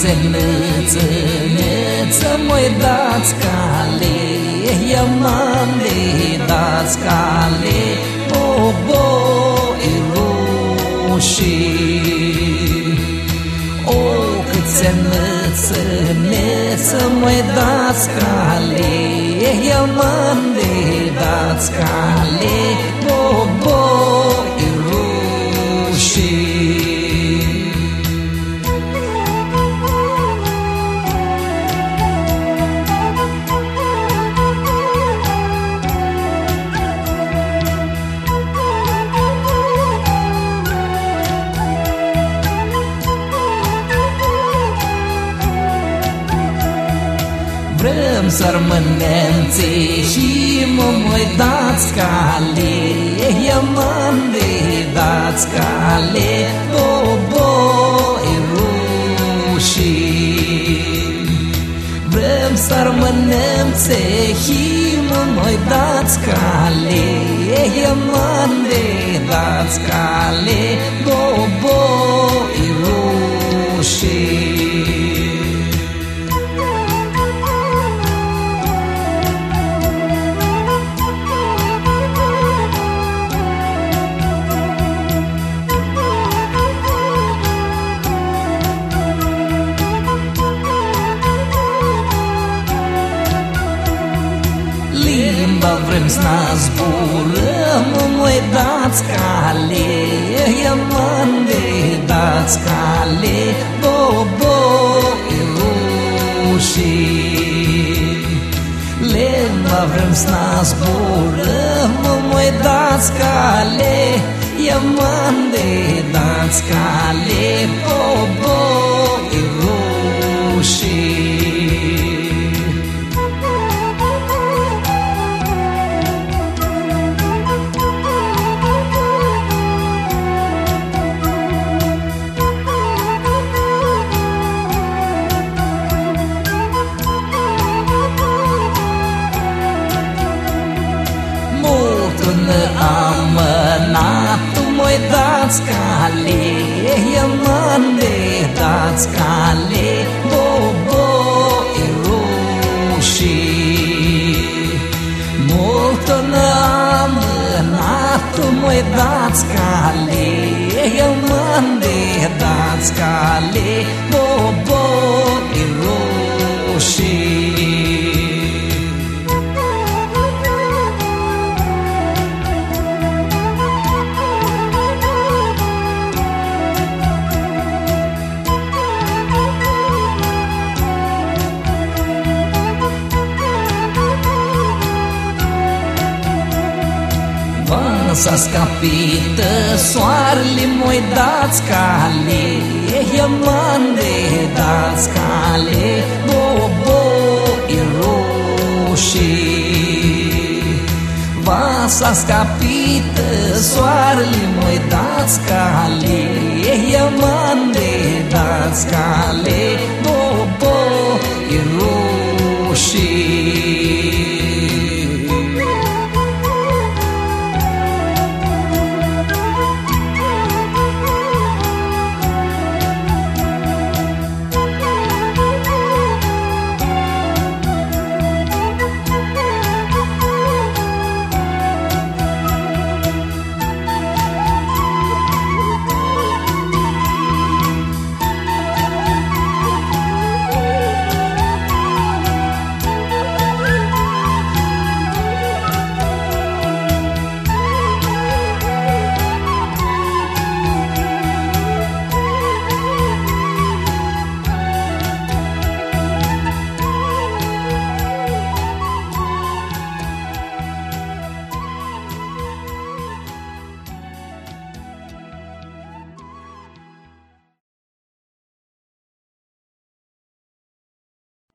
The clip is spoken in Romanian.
se neță, neță moi dați cale Ia mande dați cale O boi roșii. O cât se neță, neță moi dați cale Ia mande dați cale O boi Vrem să rămânem și mă mai dați cale Ia mande dați cale Boboi rușii Vrem să rămânem și mă mai dați cale Ia mande dați cale vrem să zburăm Măi dați cale, ia mande dați cale Bobo rușii Limba vrem să zburăm Măi dați cale, ia mande dați cale dați cale E mande dați cale Bobo e roșii Mult în amânat tu mă dați cale E mande dați cale Bobo S-a scapită soarele moi dați cale E mande dați cale Bobo e roșii Vasa scapită soarele moi dați cale E mande dați cale